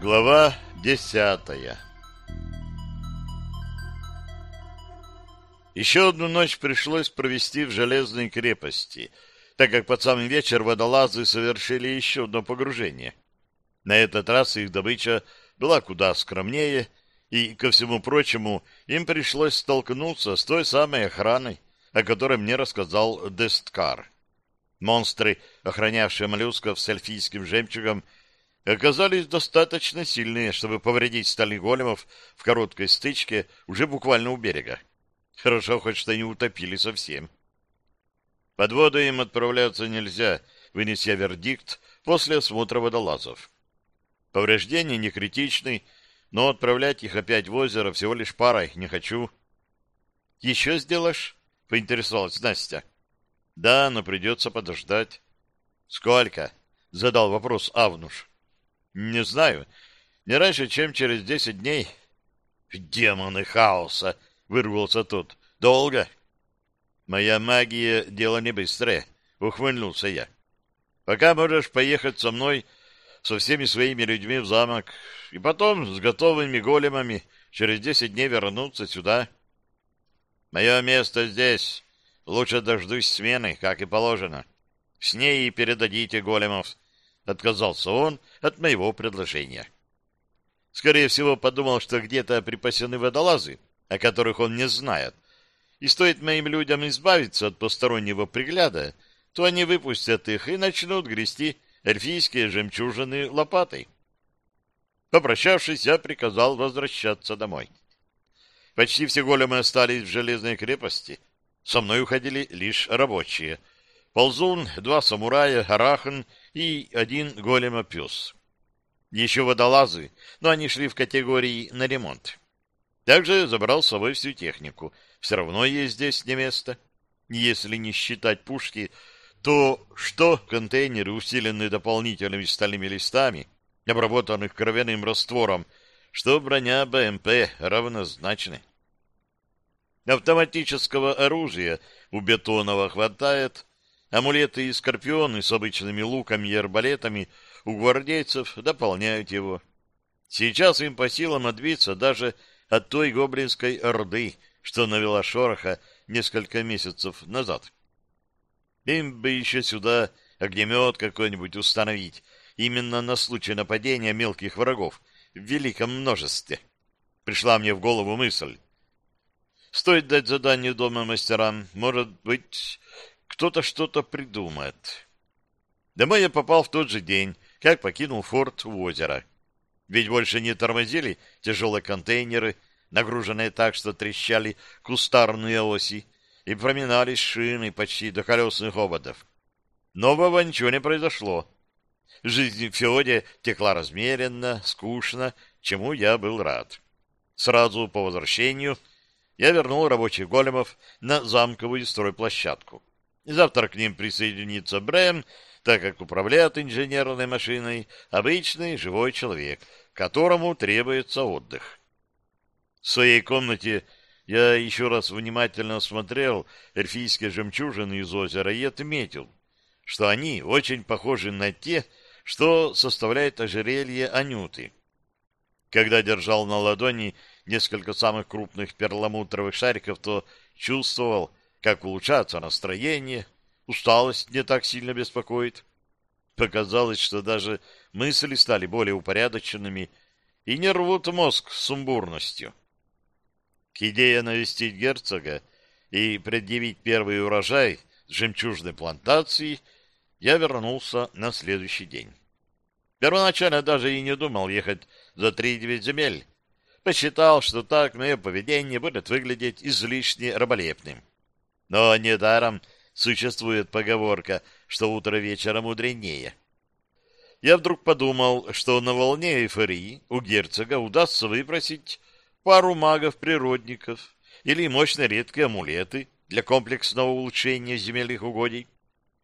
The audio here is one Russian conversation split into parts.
Глава десятая Еще одну ночь пришлось провести в железной крепости, так как под самый вечер водолазы совершили еще одно погружение. На этот раз их добыча была куда скромнее, и, ко всему прочему, им пришлось столкнуться с той самой охраной, о которой мне рассказал Десткар. Монстры, охранявшие моллюсков с эльфийским жемчугом, оказались достаточно сильные, чтобы повредить стальных големов в короткой стычке уже буквально у берега. Хорошо, хоть что не утопили совсем. Под воду им отправляться нельзя, вынеся вердикт после осмотра водолазов. Повреждения не критичны, но отправлять их опять в озеро всего лишь парой не хочу. — Еще сделаешь? — поинтересовалась Настя. — Да, но придется подождать. — Сколько? — задал вопрос Авнуш. Не знаю. Не раньше, чем через десять дней. Демоны хаоса! Вырвался тот. Долго? Моя магия — дело не быстрое. Ухмыльнулся я. Пока можешь поехать со мной со всеми своими людьми в замок, и потом с готовыми големами через десять дней вернуться сюда. Мое место здесь. Лучше дождусь смены, как и положено. С ней и передадите големов. Отказался он от моего предложения. Скорее всего, подумал, что где-то припасены водолазы, о которых он не знает, и стоит моим людям избавиться от постороннего пригляда, то они выпустят их и начнут грести эльфийские жемчужины лопатой. Попрощавшись, я приказал возвращаться домой. Почти все големы остались в железной крепости. Со мной уходили лишь рабочие. Ползун, два самурая, Арахан и один голема-пес. Еще водолазы, но они шли в категории на ремонт. Также забрал с собой всю технику. Все равно есть здесь не место. Если не считать пушки, то что контейнеры, усиленные дополнительными стальными листами, обработанных кровяным раствором, что броня БМП равнозначны. Автоматического оружия у Бетонова хватает, Амулеты и скорпионы с обычными луками и арбалетами у гвардейцев дополняют его. Сейчас им по силам отбиться даже от той гоблинской орды, что навела шороха несколько месяцев назад. Им бы еще сюда огнемет какой-нибудь установить, именно на случай нападения мелких врагов в великом множестве. Пришла мне в голову мысль. Стоит дать задание дома мастерам, может быть, кто-то что-то придумает. Домой я попал в тот же день, как покинул форт у озера. Ведь больше не тормозили тяжелые контейнеры, нагруженные так, что трещали кустарные оси, и проминались шины почти до колесных ободов. Нового ничего не произошло. Жизнь в Феоде текла размеренно, скучно, чему я был рад. Сразу по возвращению я вернул рабочих големов на замковую стройплощадку. Завтра к ним присоединится Брэм, так как управляет инженерной машиной обычный живой человек, которому требуется отдых. В своей комнате я еще раз внимательно осмотрел эльфийские жемчужины из озера и отметил, что они очень похожи на те, что составляет ожерелье Анюты. Когда держал на ладони несколько самых крупных перламутровых шариков, то чувствовал, как улучшается настроение, усталость не так сильно беспокоит. Показалось, что даже мысли стали более упорядоченными и не рвут мозг сумбурностью. К идее навестить герцога и предъявить первый урожай с жемчужной плантации я вернулся на следующий день. Первоначально даже и не думал ехать за три-девять земель. Посчитал, что так мое поведение будет выглядеть излишне раболепным. Но недаром существует поговорка, что утро вечера мудренее. Я вдруг подумал, что на волне эйфории у герцога удастся выпросить пару магов-природников или мощно редкие амулеты для комплексного улучшения земельных угодий.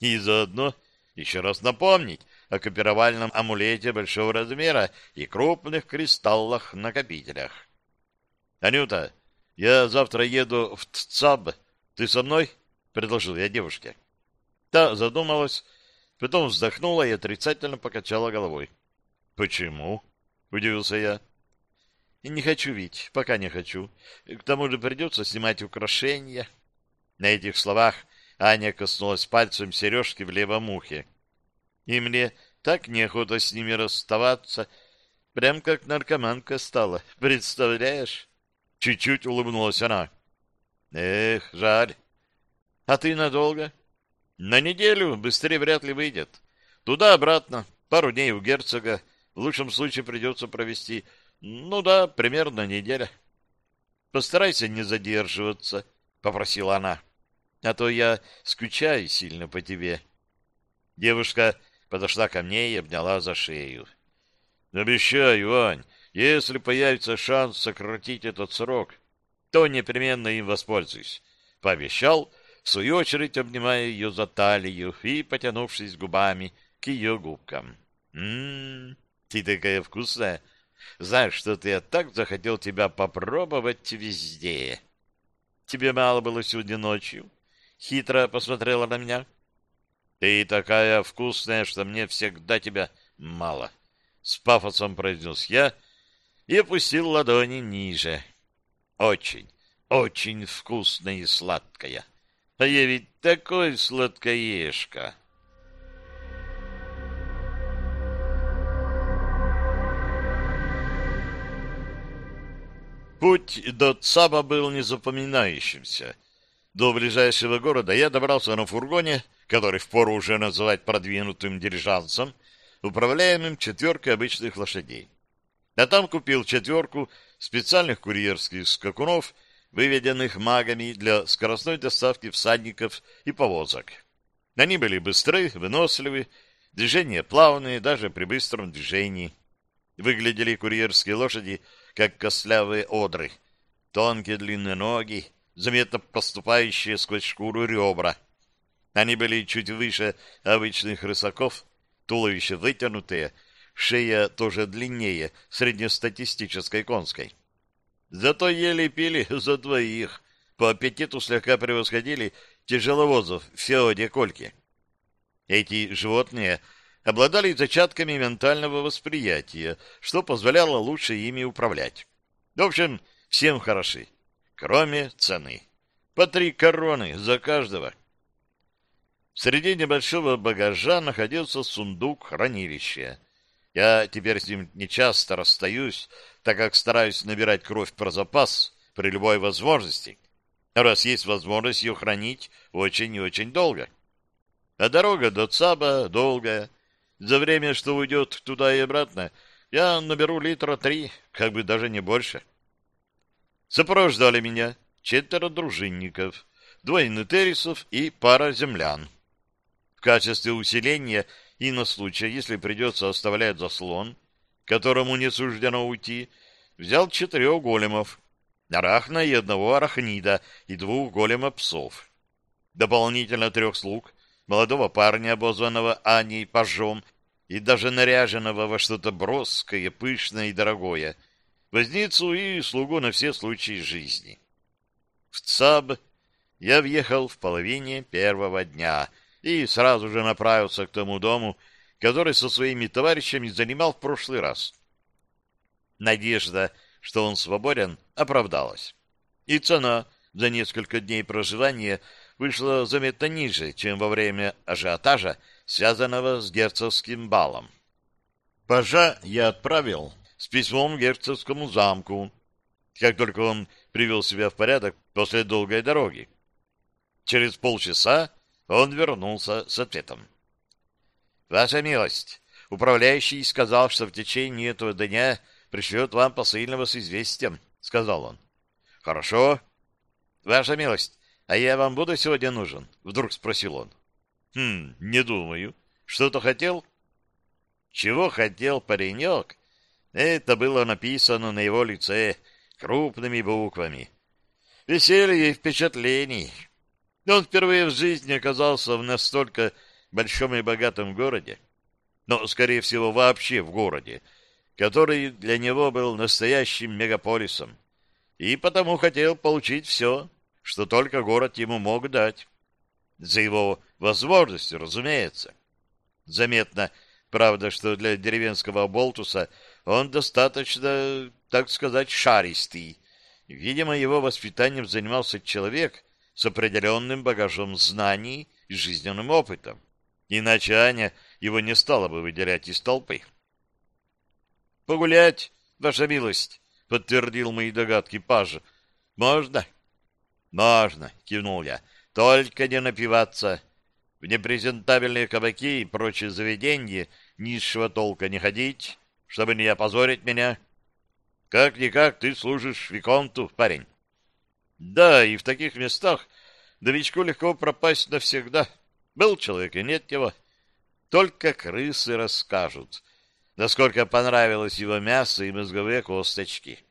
И заодно еще раз напомнить о копировальном амулете большого размера и крупных кристаллах-накопителях. «Анюта, я завтра еду в ТЦАБ. Ты со мной?» — предложил я девушке. Та задумалась, потом вздохнула и отрицательно покачала головой. «Почему?» — удивился я. «Не хочу ведь, пока не хочу. К тому же придется снимать украшения». На этих словах Аня коснулась пальцем сережки в левом ухе. «И мне так неохота с ними расставаться, прям как наркоманка стала, представляешь?» Чуть-чуть улыбнулась она. «Эх, жаль. А ты надолго?» «На неделю, быстрее вряд ли выйдет. Туда-обратно, пару дней у герцога, в лучшем случае придется провести, ну да, примерно неделя. Постарайся не задерживаться, — попросила она, — а то я скучаю сильно по тебе. Девушка подошла ко мне и обняла за шею. — Обещаю, Ань, если появится шанс сократить этот срок, то непременно им воспользуюсь. Пообещал, в свою очередь обнимая ее за талию и потянувшись губами к ее губкам. «М-м-м!» Ты такая вкусная. Знаешь, что-то я так захотел тебя попробовать везде. Тебе мало было сегодня ночью? Хитро посмотрела на меня. Ты такая вкусная, что мне всегда тебя мало. С пафосом произнес я и опустил ладони ниже. Очень, очень вкусная и сладкая. А я ведь такой сладкоежка. Путь до Цаба был незапоминающимся. До ближайшего города я добрался на фургоне, который впору уже называть продвинутым дирижансом, управляемым четверкой обычных лошадей. А там купил четверку специальных курьерских скакунов, выведенных магами для скоростной доставки всадников и повозок. Они были быстры, выносливы, движения плавные даже при быстром движении. Выглядели курьерские лошади как костлявые одры, тонкие длинные ноги, заметно поступающие сквозь шкуру ребра. Они были чуть выше обычных рысаков, туловище вытянутое, шея тоже длиннее среднестатистической конской. Зато еле пили за двоих, по аппетиту слегка превосходили тяжеловозов в Феоде Кольки. Эти животные — обладали зачатками ментального восприятия, что позволяло лучше ими управлять. В общем, всем хороши, кроме цены. По три короны за каждого. Среди небольшого багажа находился сундук хранилища. Я теперь с ним нечасто расстаюсь, так как стараюсь набирать кровь про запас при любой возможности, раз есть возможность ее хранить очень и очень долго. А дорога до Цаба долгая, за время, что уйдет туда и обратно, я наберу литра три, как бы даже не больше. Сопровождали меня четверо дружинников, двое нетерисов и пара землян. Качестве усиления и на случай, если придется оставлять заслон, которому не суждено уйти, взял четырех големов, арахна и одного арахнида и двух голема-псов. Дополнительно трех слуг, молодого парня, обозванного Аней пажом, и даже наряженного во что-то броское, пышное и дорогое, возницу и слугу на все случаи жизни. В ЦАБ я въехал в половине первого дня и сразу же направился к тому дому, который со своими товарищами занимал в прошлый раз. Надежда, что он свободен, оправдалась. И цена за несколько дней проживания вышла заметно ниже, чем во время ажиотажа, связанного с герцогским балом. Пажа я отправил с письмом герцогскому замку, как только он привел себя в порядок после долгой дороги. Через полчаса он вернулся с ответом. «Ваша милость, управляющий сказал, что в течение этого дня пришлет вам посыльного с известием», — сказал он. «Хорошо. Ваша милость, а я вам буду сегодня нужен?» — вдруг спросил он. Хм, не думаю. Что-то хотел? Чего хотел паренек? Это было написано на его лице крупными буквами. Веселье и впечатлений. Он впервые в жизни оказался в настолько большом и богатом городе, но, скорее всего, вообще в городе, который для него был настоящим мегаполисом, и потому хотел получить все, что только город ему мог дать. За его возможности, разумеется. Заметно, правда, что для деревенского болтуса он достаточно, так сказать, шаристый. Видимо, его воспитанием занимался человек с определенным багажом знаний и жизненным опытом. Иначе Аня его не стала бы выделять из толпы. «Погулять, ваша милость», — подтвердил мои догадки Пажа. «Можно?» «Можно», — кивнул я. «Только не напиваться. В непрезентабельные кабаки и прочие заведения низшего толка не ходить, чтобы не опозорить меня. Как-никак ты служишь Виконту, парень». «Да, и в таких местах новичку легко пропасть навсегда. Был человек и нет его. Только крысы расскажут, насколько понравилось его мясо и мозговые косточки».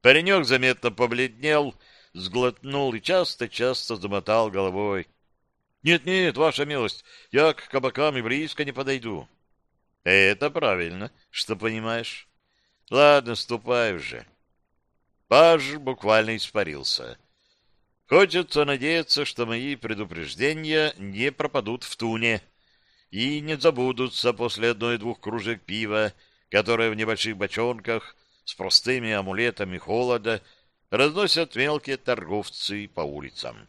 Паренек заметно побледнел, сглотнул и часто-часто замотал головой. «Нет-нет, ваша милость, я к кабакам и близко не подойду». «Это правильно, что понимаешь. Ладно, ступай уже». Паж буквально испарился. Хочется надеяться, что мои предупреждения не пропадут в туне и не забудутся после одной-двух кружек пива, которые в небольших бочонках с простыми амулетами холода разносят мелкие торговцы по улицам.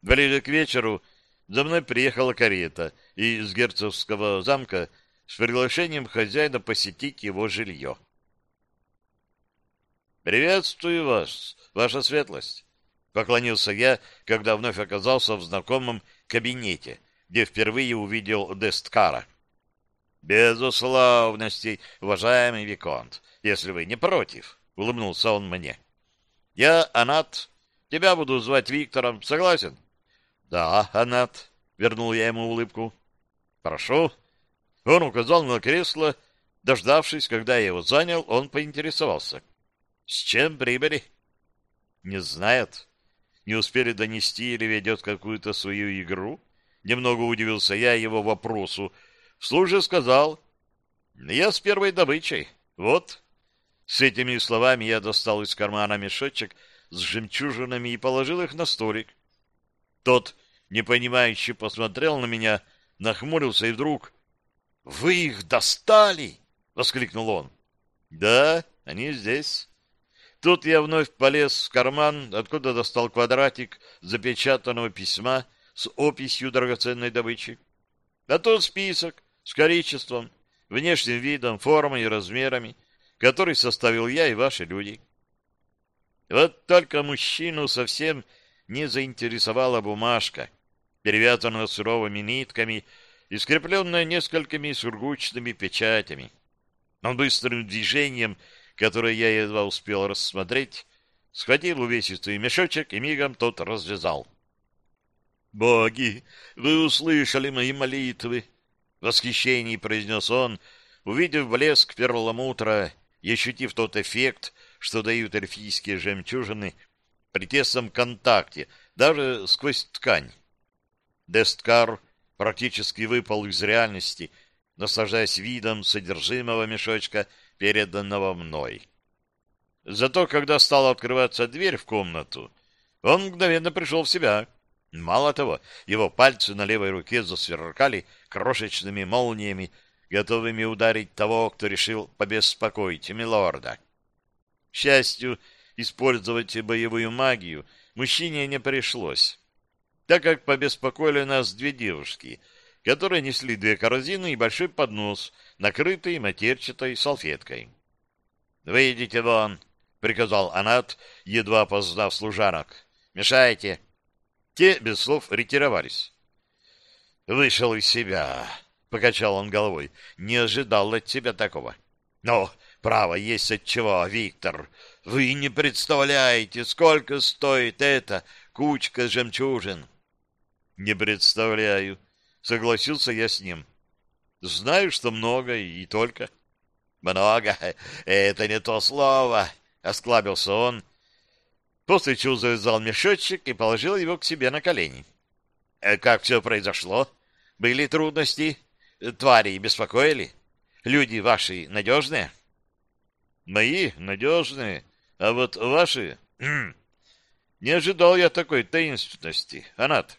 Ближе к вечеру за мной приехала карета из герцогского замка с приглашением хозяина посетить его жилье. «Приветствую вас, ваша светлость!» — поклонился я, когда вновь оказался в знакомом кабинете, где впервые увидел Десткара. «Безусловности, уважаемый Виконт, если вы не против», — улыбнулся он мне. Я Анат. Тебя буду звать Виктором. Согласен? Да, Анат. Вернул я ему улыбку. Прошу. Он указал на кресло. Дождавшись, когда я его занял, он поинтересовался. С чем прибыли? Не знает. Не успели донести или ведет какую-то свою игру? Немного удивился я его вопросу. Вслух же сказал. Я с первой добычей. Вот. С этими словами я достал из кармана мешочек с жемчужинами и положил их на столик. Тот, непонимающе, посмотрел на меня, нахмурился и вдруг... — Вы их достали! — воскликнул он. — Да, они здесь. Тут я вновь полез в карман, откуда достал квадратик запечатанного письма с описью драгоценной добычи. А тут список с количеством, внешним видом, формой и размерами, который составил я и ваши люди. Вот только мужчину совсем не заинтересовала бумажка, перевязанная суровыми нитками и скрепленная несколькими сургучными печатями. Он быстрым движением, которое я едва успел рассмотреть, схватил увесистый мешочек и мигом тот развязал. «Боги, вы услышали мои молитвы!» — в восхищении произнес он, увидев блеск перламутра и ощутив тот эффект, что дают эльфийские жемчужины при тесном контакте, даже сквозь ткань. Десткар практически выпал из реальности, наслаждаясь видом содержимого мешочка, переданного мной. Зато, когда стала открываться дверь в комнату, он мгновенно пришел в себя. Мало того, его пальцы на левой руке засверкали крошечными молниями, готовыми ударить того, кто решил побеспокоить милорда. К счастью, использовать боевую магию мужчине не пришлось, так как побеспокоили нас две девушки, которые несли две корзины и большой поднос, накрытый матерчатой салфеткой. «Выйдите вон!» — приказал Анат, едва познав служанок. «Мешайте!» Те без слов ретировались. «Вышел из себя!» — покачал он головой. — Не ожидал от тебя такого. — Но, право, есть от чего, Виктор. Вы не представляете, сколько стоит эта кучка жемчужин. — Не представляю. Согласился я с ним. Знаю, что много и только. — Много — это не то слово, — осклабился он, после чего завязал мешочек и положил его к себе на колени. — Как все произошло? Были трудности? — твари беспокоили? Люди ваши надежные? Мои надежные, а вот ваши... Не ожидал я такой таинственности, Анат.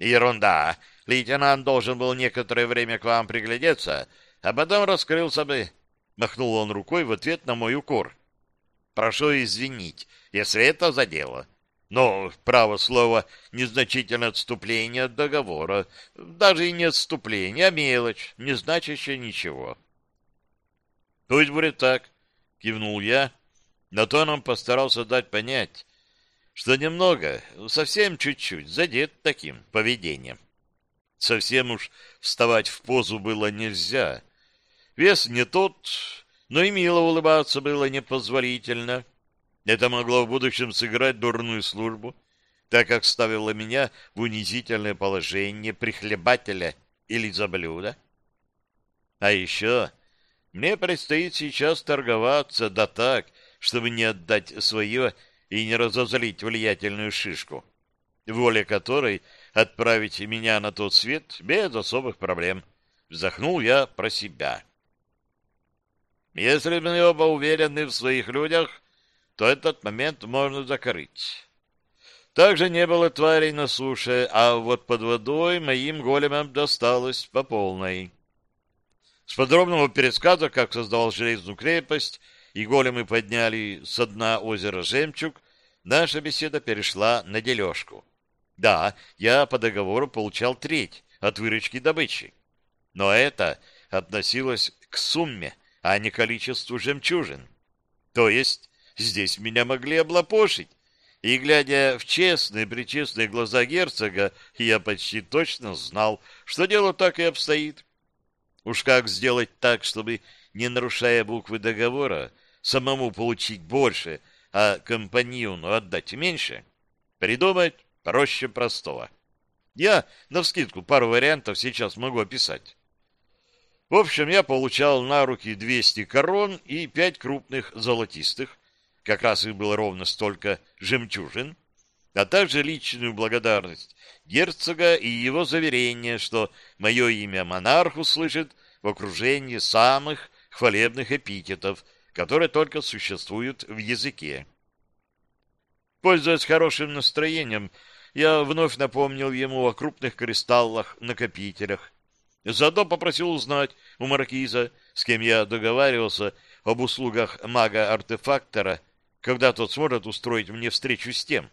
Ерунда. Лейтенант должен был некоторое время к вам приглядеться, а потом раскрылся бы. Махнул он рукой в ответ на мой укор. Прошу извинить, если это задело. Но, право слово, незначительное отступление от договора. Даже и не отступление, а мелочь, не значащая ничего. Пусть будет так, кивнул я, но тоном постарался дать понять, что немного, совсем чуть-чуть, задет таким поведением. Совсем уж вставать в позу было нельзя. Вес не тот, но и мило улыбаться было непозволительно. Это могло в будущем сыграть дурную службу, так как ставило меня в унизительное положение прихлебателя или заблюда. А еще мне предстоит сейчас торговаться, да так, чтобы не отдать свое и не разозлить влиятельную шишку, воля которой отправить меня на тот свет без особых проблем. Вздохнул я про себя. Если мы оба уверены в своих людях, то этот момент можно закрыть. Также не было тварей на суше, а вот под водой моим големам досталось по полной. С подробного пересказа, как создавал железную крепость, и големы подняли со дна озера Жемчуг, наша беседа перешла на дележку. Да, я по договору получал треть от выручки добычи, но это относилось к сумме, а не количеству жемчужин. То есть Здесь меня могли облапошить. И, глядя в честные-пречестные глаза герцога, я почти точно знал, что дело так и обстоит. Уж как сделать так, чтобы, не нарушая буквы договора, самому получить больше, а компаньону отдать меньше, придумать проще простого. Я, навскидку, пару вариантов сейчас могу описать. В общем, я получал на руки 200 корон и 5 крупных золотистых, как раз их было ровно столько жемчужин, а также личную благодарность герцога и его заверение, что мое имя монарх услышит в окружении самых хвалебных эпитетов, которые только существуют в языке. Пользуясь хорошим настроением, я вновь напомнил ему о крупных кристаллах-накопителях. Заодно попросил узнать у маркиза, с кем я договаривался об услугах мага-артефактора когда тот сможет устроить мне встречу с тем.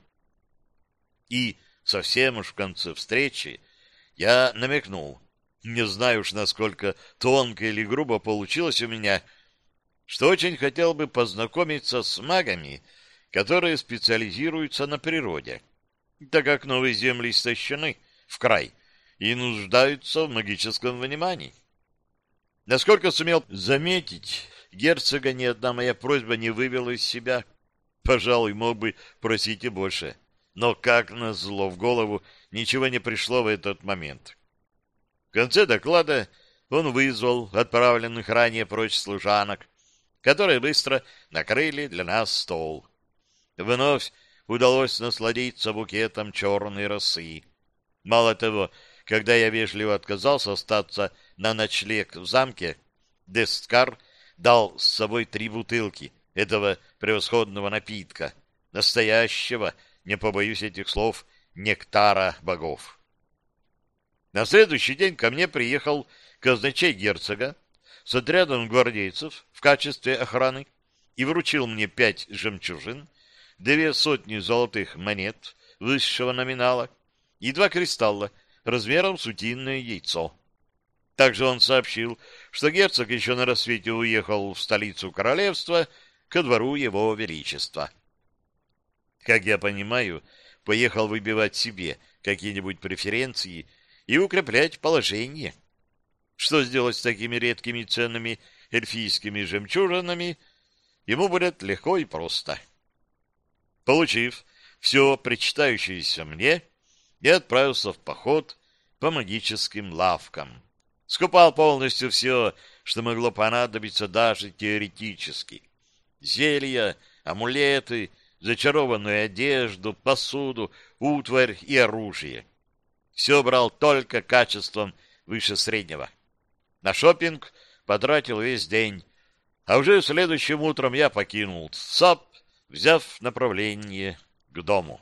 И совсем уж в конце встречи я намекнул, не знаю уж, насколько тонко или грубо получилось у меня, что очень хотел бы познакомиться с магами, которые специализируются на природе, так как новые земли истощены в край и нуждаются в магическом внимании. Насколько сумел заметить, герцога ни одна моя просьба не вывела из себя — Пожалуй, мог бы просить и больше. Но, как назло, в голову ничего не пришло в этот момент. В конце доклада он вызвал отправленных ранее прочь служанок, которые быстро накрыли для нас стол. Вновь удалось насладиться букетом черной росы. Мало того, когда я вежливо отказался остаться на ночлег в замке, Десткар дал с собой три бутылки этого превосходного напитка, настоящего, не побоюсь этих слов, нектара богов. На следующий день ко мне приехал казначей герцога с отрядом гвардейцев в качестве охраны и вручил мне пять жемчужин, две сотни золотых монет высшего номинала и два кристалла размером с утиное яйцо. Также он сообщил, что герцог еще на рассвете уехал в столицу королевства ко двору его величества. Как я понимаю, поехал выбивать себе какие-нибудь преференции и укреплять положение. Что сделать с такими редкими ценными эльфийскими жемчужинами, ему будет легко и просто. Получив все причитающееся мне, я отправился в поход по магическим лавкам. Скупал полностью все, что могло понадобиться даже теоретически зелья, амулеты, зачарованную одежду, посуду, утварь и оружие. Все брал только качеством выше среднего. На шопинг потратил весь день, а уже следующим утром я покинул САП, взяв направление к дому.